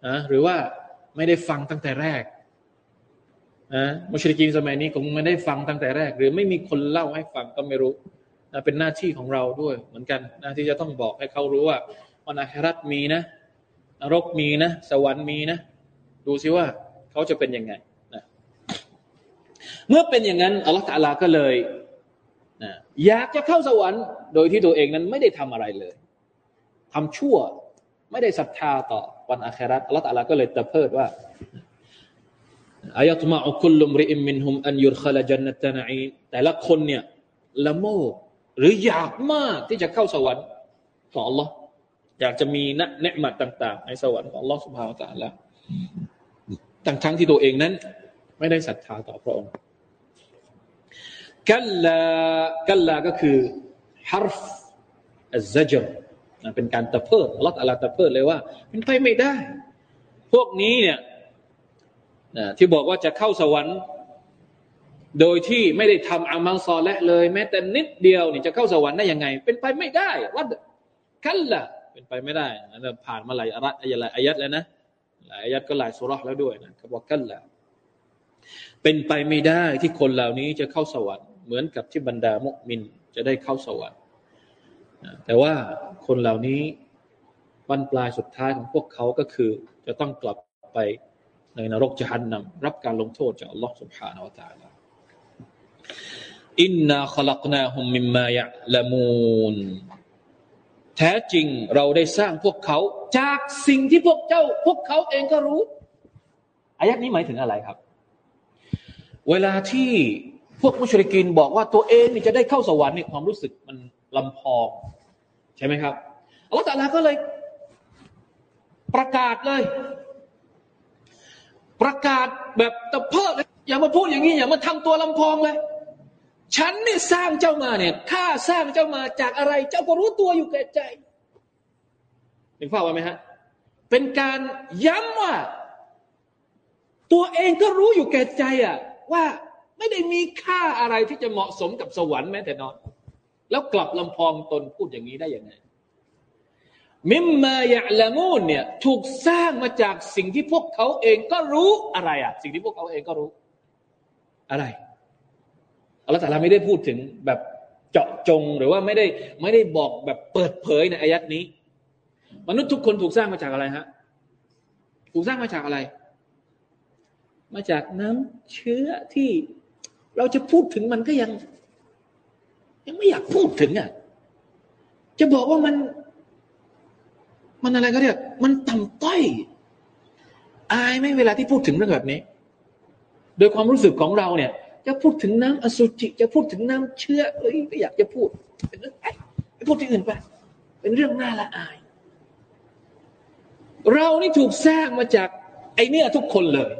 อะหรือว่าไม่ได้ฟังตั้งแต่แรกอะมุชริกีสมัยนี้คงไม่ได้ฟังตั้งแต่แรก หรือไม่มีคนเล่าให้ฟังก็ไม่รู้ เป็นหน้าที่ของเราด้วยเหมือนกันหน้าที่จะต้องบอกให้เขารู้ว่าวันอาคราตมีนะ นรกมีนะ สวรรค์มีนะ ดูซิว่าเขาจะเป็นยังไงนะเมื่อเป็นอย่างนั้นอัลลอฮฺตาลาก็เลยนะอยากจะเข้าสวรรค์ โดยที่ตัวเองนั้นไม่ได้ทำอะไรเลยทำชั่วไม่ได้ศรัทธาต่อวัน آخرة อัลลอฮฺตาลาก็เลยตะเพิดว่าأيطمع كل امرئ منهم أن يدخل جنة نعيم แต่ละคนเนี่ยละโมบ หรืออยากมากที่จะเข้าสวรรค์ของ Allah อยากจะมีนะنعمة ต่าง ๆ ในสวรรค์ของ Allah สุบฮาวตาละทั้งทั้งที่ตัวเองนั้น ไม่ได้ศรัทธาต่อพระองค์كلا كلا ก็คือ حرفอัลซจรเป็นการตะเพิดอัลลอฮฺอัลลตะเพิดเลยว่าเป็นไปไม่ได้ พวกนี้เนี่ยที่บอกว่าจะเข้าสวรรค์ โดยที่ไม่ได้ทำอามัลซอและเลย แม้แต่นิดเดียวนี่จะเข้าสวรรค์ได้ยังไง เป็นไปไม่ได้วัดคันละเป็นไปไม่ได้เราผ่านมาหลายอายะหลายอายัดแล้วนะหลายอายัดก็หลายสุรษแล้วด้วยนะเขาบอกกันละเป็นไปไม่ได้ที่คนเหล่านี้จะเข้าสวรรค์เหมือนกับที่บรรดามุมินจะได้เข้าสวรรค์แต่ว่าคนเหล่านี้วันปลายสุดท้ายของพวกเขาก็คือ จะต้องกลับไปในนรกจะหันนำรับการลงโทษจากอัลลอฮฺสุบฮานาวะตาลา อินนาขลักนาฮุมมิมมายะละมูนแท้จริงเราได้สร้างพวกเขา จากสิ่งที่พวกเจ้า พวกเขาเองก็รู้อายัดนี้หมายถึงอะไรครับ เวลาที่พวกมุชริกินบอกว่าตัวเองนี่จะได้เข้าสวรรค์นี่ความรู้สึกมันลำพองใช่ไหมครับอัลลอฮฺตาลาก็เลยประกาศเลย ประกาศแบบตะเพิดอย่ามาพูดอย่างนี้อย่ามาทำตัวลำพองเลย ฉันเนี่ยสร้างเจ้ามาเนี่ยข้าสร้างเจ้ามาจากอะไร เจ้าก็รู้ตัวอยู่แก่ใจเห็นภาพไหมฮะ เป็นการย้ำว่า ตัวเองก็รู้อยู่แก่ใจอะว่าไม่ได้มีค่าอะไรที่จะเหมาะสมกับสวรรค์แม้แต่น้อยแล้วกลับลำพองตนพูดอย่างนี้ได้ยังไง มิมมายะละมูนเนี่ยถูกสร้างมาจากสิ่งที่พวกเขาเองก็รู้อะไรอะสิ่งที่พวกเขาเองก็รู้ อะไร อัลลอฮฺตาลาไม่ได้พูดถึงแบบเจาะจงหรือว่าไม่ได้ไม่ได้บอกแบบเปิดเผยในอายัดนี้ มนุษย์ทุกคนถูกสร้างมาจากอะไรฮะถูกสร้างมาจากอะไร มาจากน้ำเชื้อที่เราจะพูดถึงมันก็ยัง ยังไม่อยากพูดถึงอะจะบอกว่ามัน มันอะไรก็เรียกมันต่ำต้อยอายไหมเวลาที่พูดถึงเรื่องแบบนี้ โดยความรู้สึกของเราเนี่ย จะพูดถึงน้ำอสุจิ จะพูดถึงน้ำเชื้อเอ้ยไม่อยากจะพูด เป็นเรื่องไปพูดที่อื่นไป เป็นเรื่องน่าละอาย เรานี่ถูกสร้างมาจาก ไอเนี่ยทุกคนเลย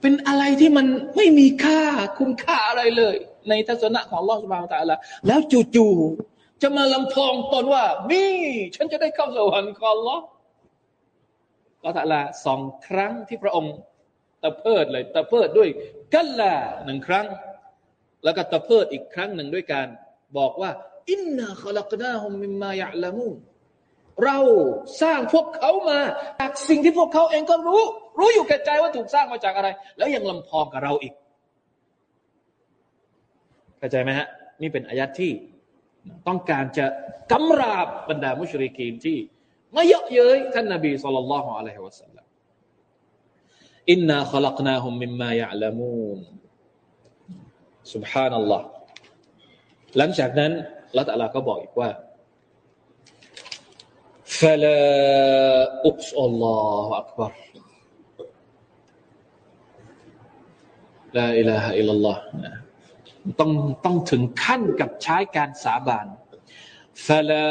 เป็นอะไรที่มันไม่มีค่าคุณค่าอะไรเลย ในทัศนะของลอสบางตาละแล้วจู่ๆจะมาลำพองตนว่ามี่ ฉันจะได้เข้าสวรรค์ของลอก็ตาละสองครั้งที่พระองค์ ตะเพิดเลยตะเพิดด้วยกัลลาหนึ่งครั้ง แล้วก็ตะเพิดอีกครั้งหนึ่งด้วยการบอกว่า อินนาขลักนาฮุมมิมมายะละมูเราสร้างพวกเขามาจากสิ่งที่พวกเขาเองก็รู้ รู้อยู่แก่ใจว่าถูกสร้างมาจากอะไร แล้วยังลำพองกับเราอีกเข้าใจไหมฮะนี่เป็นอายัดที่ต้องการจะกำราบบรรดามุชริกีนที่ไมาเยาะเย้ยท่านนบีสุลต่านละฮ์อะลัยฮิวะสัลลัม อินนาขลักนาฮุมมิมมายะละมูน سبحان อัลลอฮ์หลังจากนั้นละตัลลาก็บอกอีกว่า فلا أقص الله أكبر لا إله إلا الله ต้องต้องถึงขั้นกับใช้การสาบาน فلا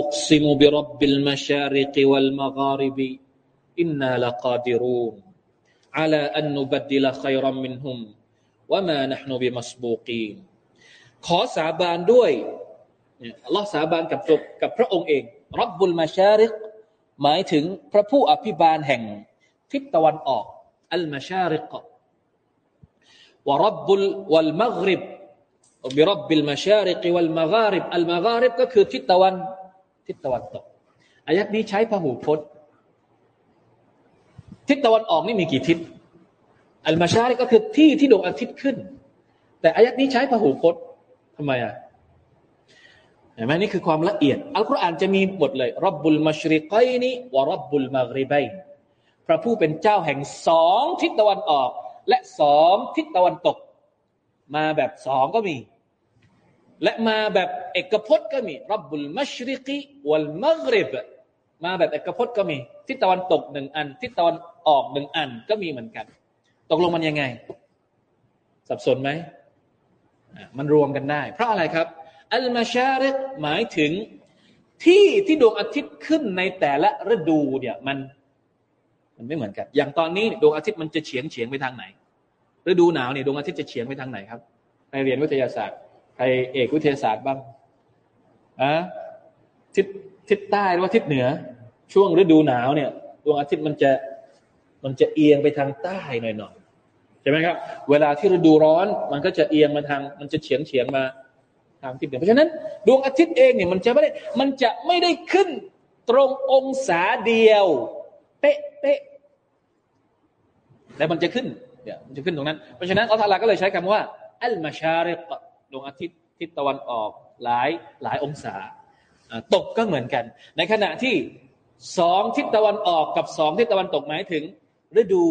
أقسم برب المشارق والمغارب إنا لقادرون على أن نبدل خيرا منهم وما نحن بمسبوقين ขอสาบานด้วยอัลลอฮ์สาบานกับกับพระองค์เองรับบุลมาชาริกหมายถึงพระผู้อภิบาลแห่งทิศตะวันออกอัลมาชาริกวรับบุลวัลมักริบบิรับบิลมาชาริกวัลมักริบอัลมักริบก็คือทิศตะวันทิศตะวันตกอายัดนี้ใช้พหูพจน์ ทิศตะวันออกนี่มีกี่ทิศ อัลมาชาริก็คือที่ที่ดวงอาทิตย์ขึ้น แต่อายัดนี้ใช้พหูพจน์ทำไมอะเห็นไหมนี่คือความละเอียด อัลกุรอานจะมีหมดเลยรับบุลมัชริกอยนี้วรับบุลมักริบัยพระผู้เป็นเจ้าแห่งสองทิศตะวันออก และสองทิศตะวันตก มาแบบสองก็มี และมาแบบเอกพจน์ก็มีรับบุลมัชริกีวัลมักริบมาแบบเอกพจน์ก็มี ทิศตะวันตกหนึ่งอัน ทิศตะวัน ออกหนึ่งอันก็มีเหมือนกัน ตกลงมันยังไง สับสนไหมมันรวมกันได้ เพราะอะไรครับ อัลมาชาริกหมายถึงที่ที่ดวงอาทิตย์ขึ้นในแต่ละฤดูเนี่ยมัน มันไม่เหมือนกัน อย่างตอนนี้ดวงอาทิตย์มันจะเฉียงเฉียงไปทางไหน ฤดูหนาวเนี่ยดวงอาทิตย์จะเฉียงไปทางไหนครับใครเรียนวิทยาศาสตร์ใครเอกวิทยาศาสตร์บ้างอะทิศทิศใต้หรือว่าทิศเหนือ ช่วงฤดูหนาวเนี่ย ดวงอาทิตย์มันจะ มันจะเอียงไปทางใต้หน่อยๆใช่ไหมครับ เวลาที่ฤดูร้อน มันก็จะเอียงมาทาง มันจะเฉียงเฉียงมาทางทิศเหนือเพราะฉะนั้น ดวงอาทิตย์เองเนี่ยมันจะไม่ได้มันจะไม่ได้ขึ้นตรงองศาเดียว เป๊ะเป๊ะแต่มันจะขึ้นเดี๋ยวมันจะขึ้นตรงนั้น เพราะฉะนั้นอัลลอฮฺก็เลยใช้คำว่า อัลมาชาริกดวงอาทิตย์ทิศตะวันออกหลายหลายองศาตกก็เหมือนกัน ในขณะที่สองทิศตะวันออกกับสองทิศตะวันตกหมายถึง ฤดู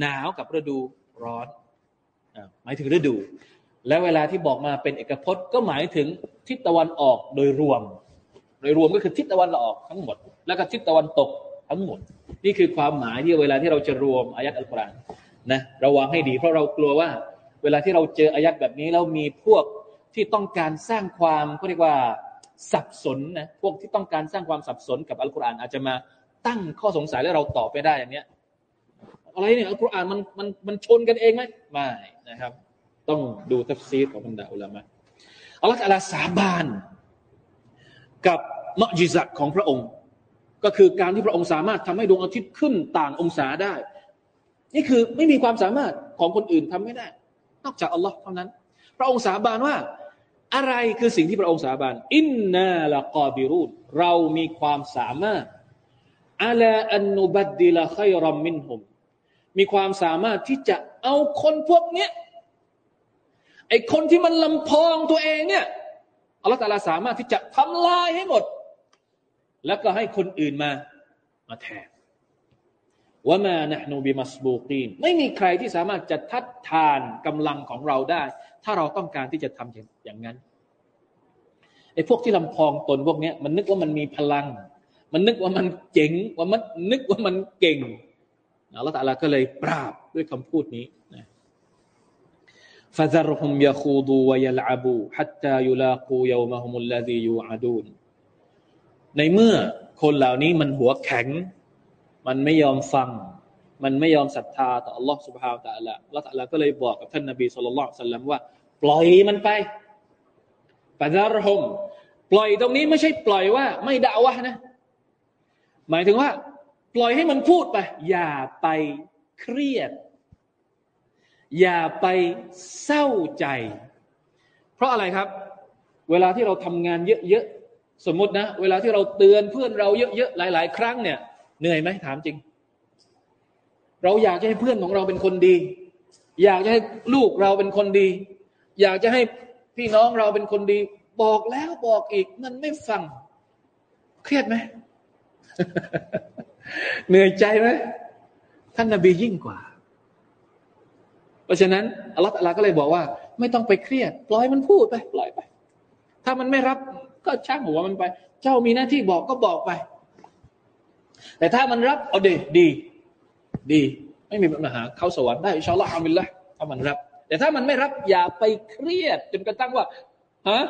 หนาวกับฤดูร้อนหมายถึงฤดู และเวลาที่บอกมาเป็นเอกพจน์ ก็หมายถึงทิศตะวันออกโดยรวม โดยรวมก็คือทิศตะวันออกทั้งหมด แล้วก็ทิศตะวันตกทั้งหมด นี่คือความหมายที่เวลาที่เราจะรวมอายัดอัลกุรอานนะระวังให้ดี เพราะเรากลัวว่า เวลาที่เราเจออายัดแบบนี้แล้วมีพวกที่ต้องการสร้างความก็เรียกว่าสับสนนะพวกที่ต้องการสร้างความสับสนกับอัลกุรอานอาจจะมาตั้งข้อสงสัยแล้วเราตอบไปได้อย่างเนี้ย อะไรเนี่ยอัลกุรอานมันมันมันชนกันเองไหมไม่นะครับ ต้องดูตัฟซีรของบรรดาอุลามะอัลลอฮฺอัลลสาบาน กับ معجزات ของพระองค์ ก็คือการที่พระองค์สามารถทำให้ดวงอาทิตย์ขึ้นต่างองศาได้ นี่คือไม่มีความสามารถของคนอื่นทำไม่ได้ นอกจากอัลลอฮ์เท่านั้น พระองค์สาบานว่าอะไรคือสิ่งที่พระองค์สาบานإنا لقادرون เรามีความสามารถอัลาอันนุบัดดิละขัยรัมมินฮุม มีความสามารถที่จะเอาคนพวกเนี้ยไอ้คนที่มันลำพองตัวเองเนี่ยอัลลอฮฺตาลาสามารถที่จะทำลายให้หมด แล้วก็ให้คนอื่นมามาแทนว่ามานะนูบิมัสบูกีนไม่มีใครที่สามารถจะทัดทานกำลังของเราได้ ถ้าเราต้องการที่จะทำอย่างนั้นไอ้พวกที่ลำพองตนพวกนี้มันนึกว่ามันมีพลัง มันนึกว่ามันเจ๋งว่ามันนึกว่ามันเก่ง อัลลอฮฺตาลาก็เลยปราบด้วยคำพูดนี้นะ فذرهم يخوضوا ويلعبوا حتى يلاقوا يومهم الذي يوعدون ในเมื่อคนเหล่านี้มันหัวแข็ง มันไม่ยอมฟัง มันไม่ยอมศรัทธาต่อ Allah سبحانه และ تعالى ละตัลลาก็เลยบอกกับท่านนบีสุลต่านสัลลัมว่า ปล่อยมันไปฟาซารฮมปล่อยตรงนี้ไม่ใช่ปล่อยว่า ไม่ด่าวะนะ หมายถึงว่า ปล่อยให้มันพูดไป อย่าไปเครียด อย่าไปเศร้าใจ เพราะอะไรครับ เวลาที่เราทำงานเยอะๆ สมมตินะ เวลาที่เราเตือนเพื่อนเราเยอะๆ หลาย ๆ ครั้งเนี่ย เหนื่อยไหมถามจริง เราอยากจะให้เพื่อนของเราเป็นคนดี อยากจะให้ลูกเราเป็นคนดี อยากจะให้พี่น้องเราเป็นคนดี บอกแล้วบอกอีกมันไม่ฟัง เครียดไหม เหนื่อยใจไหมท่านนาบียิ่งกว่า เพราะฉะนั้นอัลลอฮฺก็เลยบอกว่า ไม่ต้องไปเครียด ปล่อยมันพูดไป ปล่อยไป ถ้ามันไม่รับก็ช่างหัวมันไป เจ้ามีหน้าที่บอกก็บอกไป แต่ถ้ามันรับเอาดีดี ดี ไม่มีปัญหาเข้าสวรรค์ได้อิชาอัลลอฮฺอามิลละถ้ามันรับ แต่ถ้ามันไม่รับอย่าไปเครียด จนกระทั่งว่าฮะ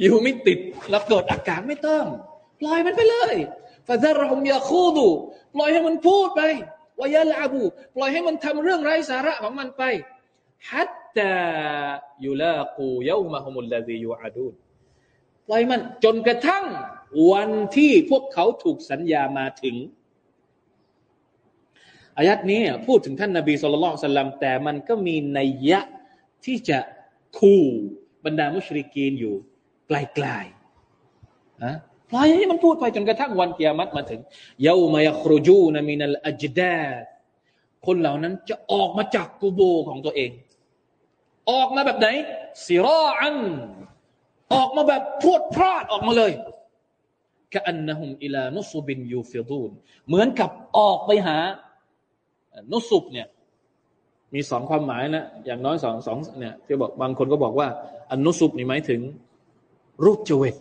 อยู่ไม่ติดแล้วเกิดอาการไม่ต้อง ปล่อยมันไปเลย ฟาซารหมยาคูดูปล่อยให้มันพูดไปวายาลาบูปล่อยให้มันทำเรื่องไร้สาระของมันไปฮัตตายุลากูยามาฮุมุลลาซียูอาดูปล่อยมันจนกระทั่งวันที่พวกเขาถูกสัญญามาถึงอายัดนี้พูดถึงท่านนาบีสุลต่านสัลลัมแต่มันก็มีนัยยะที่จะคู่บรรดามุชริกีนอยู่ไกลๆนะ ปล่อยให้มันพูดไปจนกระทั่งวันเกียรติมาถึงเยาวมายครูจูนามินัลอัจดาคนเหล่านั้นจะออกมาจากกูโบของตัวเอง ออกมาแบบไหนสิรออัน ออกมาแบบพรวดพลาดออกมาเลยกะอันนะฮุมอิลานุสุบินยูฟิดูนเหมือนกับออกไปหา นุสุบเนี่ย มีสองความหมายนะ อย่างน้อยสองสองเนี่ยที่บอกบางคนก็บอกว่า อันนุสุบนี่หมายถึง รูปเจวิต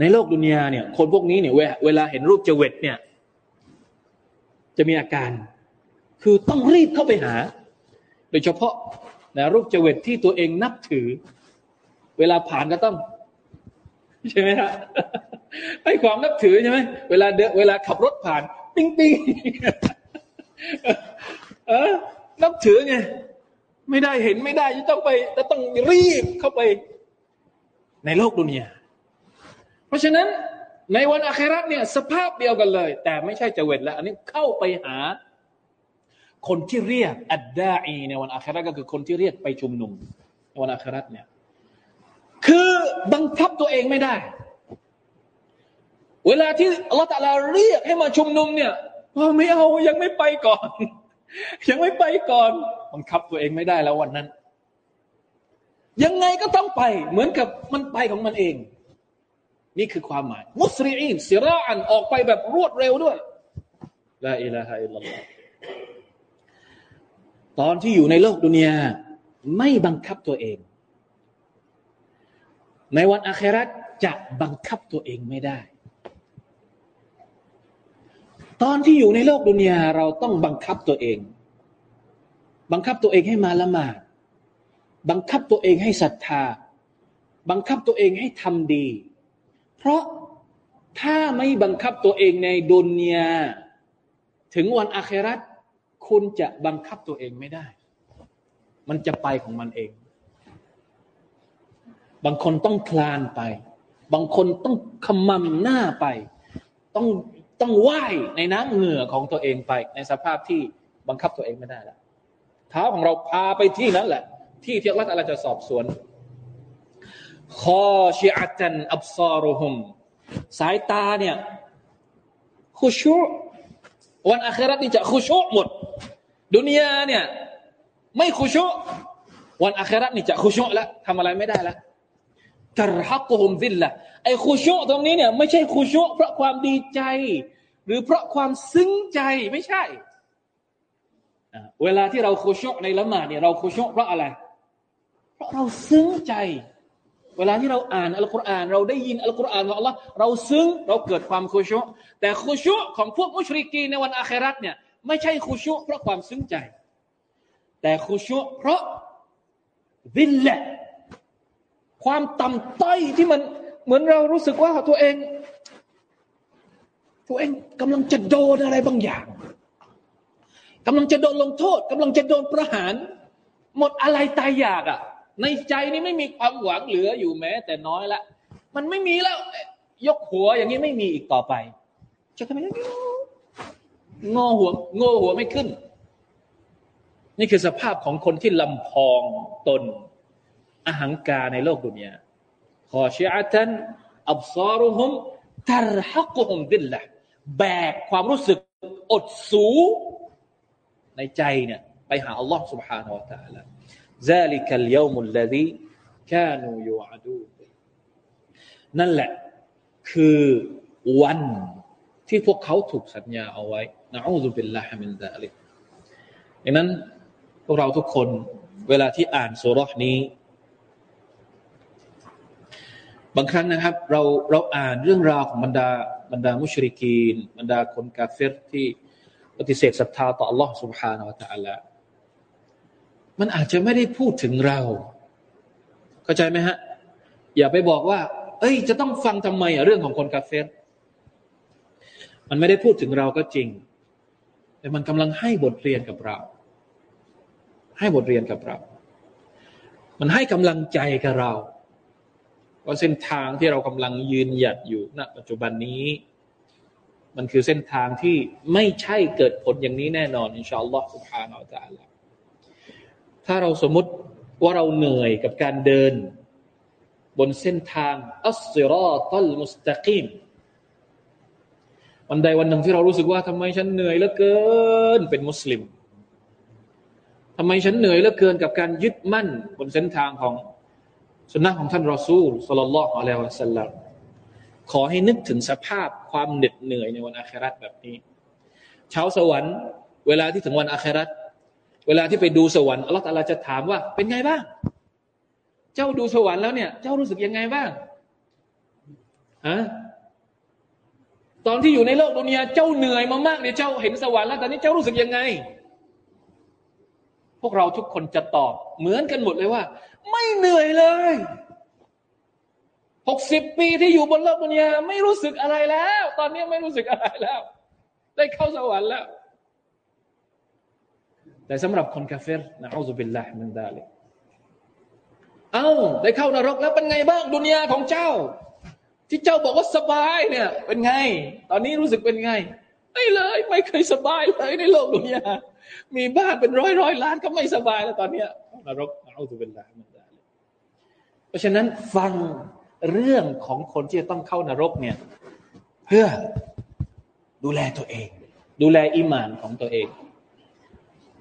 ในโลกดุนยาเนี่ย คนพวกนี้เนี่ยเวลาเห็นรูปเจวิตเนี่ย จะมีอาการ คือต้องรีบเข้าไปหา โดยเฉพาะนะรูปเจวิตที่ตัวเองนับถือ เวลาผ่านก็ต้อง ใช่ไหมครับให้ความนับถือใช่ไหมเวลาเดเวลาขับรถผ่าน ปิ้งปิ้งเออ นับถือไงไม่ได้เห็นไม่ได้จะต้องไปจะต้องรีบเข้าไป ในโลกดุนยา ราะฉะนั้นในวันอาคราเนี่ยสภาพเดียวกันเลย แต่ไม่ใช่จะเวทแล้ว อันนี้เข้าไปหา คนที่เรียกอัดดาอีในวันอาคราก็คือคนที่เรียกไปชุมนุมในวันอาคราเนี่ยคือบังคับตัวเองไม่ได้ เวลาที่อัลลอฮฺตะลาเรียกให้มาชุมนุมเนี่ยไม่เอายังไม่ไปก่อน ยังไม่ไปก่อน บังคับตัวเองไม่ได้แล้ววันนั้น ยังไงก็ต้องไป เหมือนกับมันไปของมันเอง นี่คือความหมาย มุสลิมสิราอันออกไปแบบรวดเร็วด้วยลาอิลาฮะอิลลัลลอฮตอนที่อยู่ในโลกดุนยาไม่บังคับตัวเอง ในวันอาคราจะบังคับตัวเองไม่ได้ ตอนที่อยู่ในโลกดุนยาเราต้องบังคับตัวเอง บังคับตัวเองให้มาละหมาดบังคับตัวเองให้ศรัทธา บังคับตัวเองให้ทำดี เพราะถ้าไม่บังคับตัวเองในดุนยาถึงวันอาคราตคุณจะบังคับตัวเองไม่ได้ มันจะไปของมันเอง บางคนต้องคลานไป บางคนต้องขมำหน้าไป ต้องต้องว่ายในน้ำเหงื่อของตัวเองไป ในสภาพที่บังคับตัวเองไม่ได้แล้วเท้าของเราพาไปที่นั้นแหละ ที่ที่รัฐอะไรจะสอบสวน คอชิอาจันอับซารุฮุมสายตาเนี่ยคุชุวันอาครานี่จะคุชุหมด ดุนยาเนี่ยไม่คุชุวันอาครานี่จะคุชุแล้วทำอะไรไม่ได้แล้วตรฮักกุมซิลละไอ้คุชุตรงนี้เนี่ยไม่ใช่คุชุเพราะความดีใจ หรือเพราะความซึ้งใจไม่ใช่ เวลาที่เราคุชกในละหมาดเนี่ยเราคุชกเพราะอะไร เพราะเราซึ้งใจ เวลาที่เราอ่านอัลกุรอาน เราได้ยินอัลกุรอานของอัลลอฮ์เราซึ้งเราเกิดความคุชกแต่คุชกของพวกมุชริกีในวันอาคราตเนี่ยไม่ใช่คุชกเพราะความซึ้งใจ แต่คุชกเพราะวิลละความต่ำต้อยที่มันเหมือนเรารู้สึกว่าตัวเอง ตัวเองกำลังจะโดนอะไรบางอย่างกำลังจะโดนลงโทษกำลังจะโดนประหาร หมดอะไรตายอยากอะ่ะ ในใจนี้ไม่มีความหวังเหลืออยู่แม้ แต่น้อยละ มันไม่มีแล้ว ยกหัวอย่างนี้ไม่มีอีกต่อไป จะทำไมงอหัวงอหัวไม่ขึ้น นี่คือสภาพของคนที่ลำพองตนอาหังกาในโลกดุนยาขอชีอาตันอับซารุฮุมตรฮักุฮุมดิลละแบกความรู้สึกอดสูในใจเนี่ยไปหาอัลลอฮ์ سبحانه และ تعالى ذلك اليوم الذي كانوا يوعدون นั่นแหละคือวันที่พวกเขาถูกสัญญาเอาไว้นะอูซุบิลลาฮิมินซาลิกดังนั้นพวกเราทุกคนเวลาที่อ่านสุรษนี้ บางครั้งนะครับ เราเราอ่านเรื่องราวของบรรดาบรรดามุชริกีนบรรดาคนกาเฟรที่ปฏิเสธศรัทธาต่อ Allah سبحانه และ تعالى มันอาจจะไม่ได้พูดถึงเรา เข้าใจไหมฮะ อย่าไปบอกว่า เอ้ย จะต้องฟังทำไมอะเรื่องของคนกาเฟรมันไม่ได้พูดถึงเราก็จริง แต่มันกำลังให้บทเรียนกับเรา ให้บทเรียนกับเรา มันให้กำลังใจกับเราว่าเส้นทางที่เรากำลังยืนหยัดอยู่ณ ปัจจุบันนี้ มันคือเส้นทางที่ไม่ใช่เกิดผลอย่างนี้แน่นอน อินชาอัลลอฮฺสุบฮานาอัลลอฮฺ ถ้าเราสมมติว่าเราเหนื่อยกับการเดิน บนเส้นทางอัสซิรอตัลมุสตะกีมวันใดวันหนึ่งที่เรารู้สึกว่าทำไมฉันเหนื่อยเหลือเกินเป็นมุสลิมทำไมฉันเหนื่อยเหลือเกินกับการยึดมั่นบนเส้นทางของสุนนะของท่านรอซูลสุลลัลลอฮุอะลัยฮิวะสัลลัมขอให้นึกถึงสภาพความเหน็ดเหนื่อยในวันอาคราตแบบนี้ ชาวสวรรค์ เวลาที่ถึงวันอาคราต เวลาที่ไปดูสวรรค์อัลลอฮฺตาลาจะถามว่า เป็นไงบ้าง เจ้าดูสวรรค์แล้วเนี่ย เจ้ารู้สึกยังไงบ้างฮะตอนที่อยู่ในโลกดุนยาเจ้าเหนื่อยมามากเนี่ยเจ้าเห็นสวรรค์แล้วตอนนี้เจ้ารู้สึกยังไง พวกเราทุกคนจะตอบเหมือนกันหมดเลยว่า ไม่เหนื่อยเลยหกสิบปีที่อยู่บนโลกดุนยาไม่รู้สึกอะไรแล้ว ตอนนี้ไม่รู้สึกอะไรแล้ว ได้เข้าสวรรค์แล้ว แต่สำหรับคนกาเฟรนะอัลลอฮฺบิลลาห์มันดาลิเอ้าได้เข้านรกแล้วเป็นไงบ้างดุนยาของเจ้า ที่เจ้าบอกว่าสบายเนี่ย เป็นไง ตอนนี้รู้สึกเป็นไง ไม่เลย ไม่เคยสบายเลยในโลกดุนยามีบ้านเป็นร้อยร้อยล้านก็ไม่สบายแล้วตอนเนี้ยนรกเอาตัวเป็นลามันได้เพราะฉะนั้นฟังเรื่องของคนที่จะต้องเข้านรกเนี่ย เพื่อดูแลตัวเอง ดูแลอิมานของตัวเอง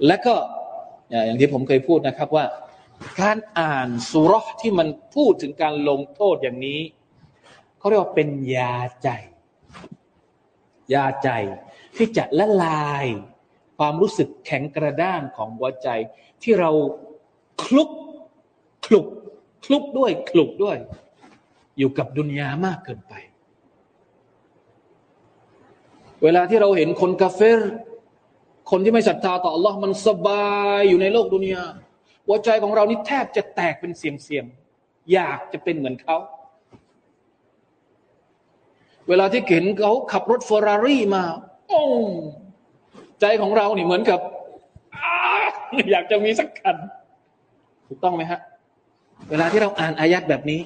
และก็อย่างที่ผมเคยพูดนะครับว่า การอ่านสุรษที่มันพูดถึงการลงโทษอย่างนี้เขาเรียกว่าเป็นยาใจ ยาใจที่จะละลายความรู้สึกแข็งกระด้างของหัวใจ ที่เราคลุกคลุกคลุกด้วยคลุกด้วย อยู่กับดุนยามากเกินไป เวลาที่เราเห็นคนกาเฟร คนที่ไม่ศรัทธาต่อ Allah มันสบายอยู่ในโลกดุนยาหัวใจของเรานี่แทบจะแตกเป็นเสียงๆอยากจะเป็นเหมือนเขา เวลาที่เห็นเขาขับรถเฟอร์รารี่มาโอ้ใจของเราเนี่เหมือนกับอยากจะมีสักคัน ถูกต้องไหมฮะ เวลาที่เราอ่านอายัดแบบนี้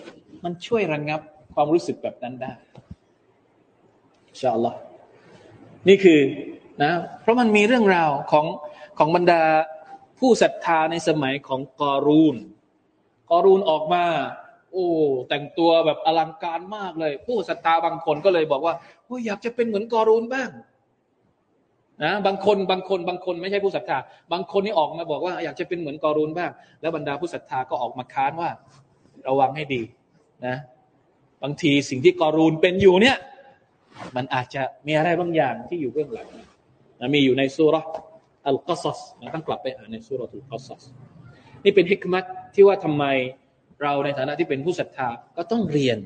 มันช่วยระงงับความรู้สึกแบบนั้นได้ชาอัลลอฮ์นี่คือ นะเพราะมันมีเรื่องราวของของบรรดาผู้ศรัทธาในสมัยของกอรูนกอรูนออกมา โอ้แต่งตัวแบบอลังการมากเลย ผู้ศรัทธาบางคนก็เลยบอกว่าโอ้อยากจะเป็นเหมือนกอรูนบ้างนะบางคนบางคนบางคนไม่ใช่ผู้ศรัทธา บางคนนี่ออกมาบอกว่าอยากจะเป็นเหมือนกอรูนบ้าง แล้วบรรดาผู้ศรัทธาก็ออกมาค้านว่า ระวังให้ดีนะบางทีสิ่งที่กอรูนเป็นอยู่เนี่ย มันอาจจะมีอะไรบางอย่างที่อยู่เบื้องหลัง มีอยู่ในสุรอัลกัสสนะต้องกลับไปอ่านในสุรอัลกัสสนี่เป็นฮิกมัตที่ว่าทำไมเราในฐานะที่เป็นผู้ศรัทธาก็ต้องเรียน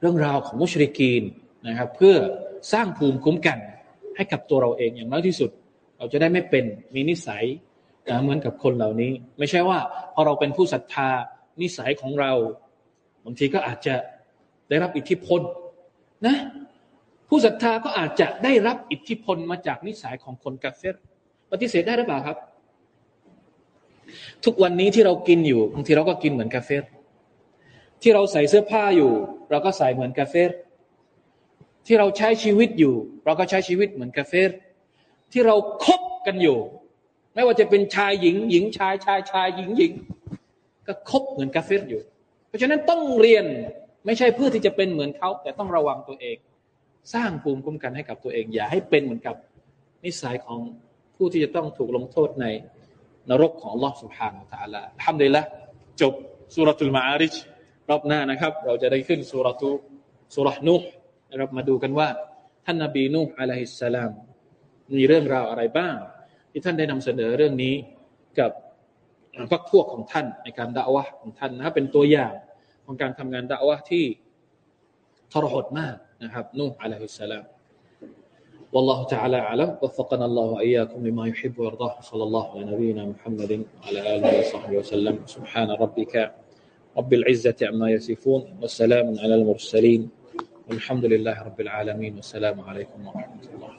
เรื่องราวของมุชริกีนนะครับ เพื่อสร้างภูมิคุ้มกันให้กับตัวเราเองอย่างน้อยที่สุด เราจะได้ไม่เป็นมีนิสัยเหมือนกับคนเหล่านี้ ไม่ใช่ว่าพอเราเป็นผู้ศรัทธานิสัยของเราบางทีก็อาจจะได้รับอิทธิพลนะ ผู้ศรัทธาก็อาจจะได้รับอิทธิพลมาจากนิสัยของคนกาเฟรปฏิเสธได้หรือเปล่าครับ ทุกวันนี้ที่เรากินอยู่บางทีเราก็กินเหมือนกาเฟรที่เราใส่เสื้อผ้าอยู่ เราก็ใส่เหมือนกาเฟรที่เราใช้ชีวิตอยู่ เราก็ใช้ชีวิตเหมือนกาเฟรที่เราคบกันอยู่ ไม่ว่าจะเป็นชายหญิง หญิงชายชายชายหญิงหญิง ก็คบเหมือนกาเฟรอยู่ เพราะฉะนั้นต้องเรียนไม่ใช่เพื่อที่จะเป็นเหมือนเขา แต่ต้องระวังตัวเอง สร้างภูมิคุ้มกันให้กับตัวเอง อย่าให้เป็นเหมือนกับนิสัยของผู้ที่จะต้องถูกลงโทษในนรกของลอสุภาของตาละทำได้ละจบสุรทูลมาอาริชรอบหน้านะครับ เราจะได้ขึ้นสุรทูสุรนุห์เรามาดูกันว่า ท่านนบีนุห์อะลัยฮิสสลาม มีเรื่องราวอะไรบ้าง ที่ท่านได้นำเสนอเรื่องนี้กับพรรคพวกของท่านในการด่าวะของท่านนะครับเป็นตัวอย่างของการทำงานด่าวะที่ทรหดมาก นะครับนูห์อะลัยฮิสสลาม والله تعالى أعلم وفقنا الله وإياكم لما يحب ويرضاه صلى الله على نبينا محمد وعلى آله وصحبه وسلم سبحان ربك رب العزة عما يصفون وسلام على المرسلين والحمد لله رب العالمين والسلام عليكم ورحمة الله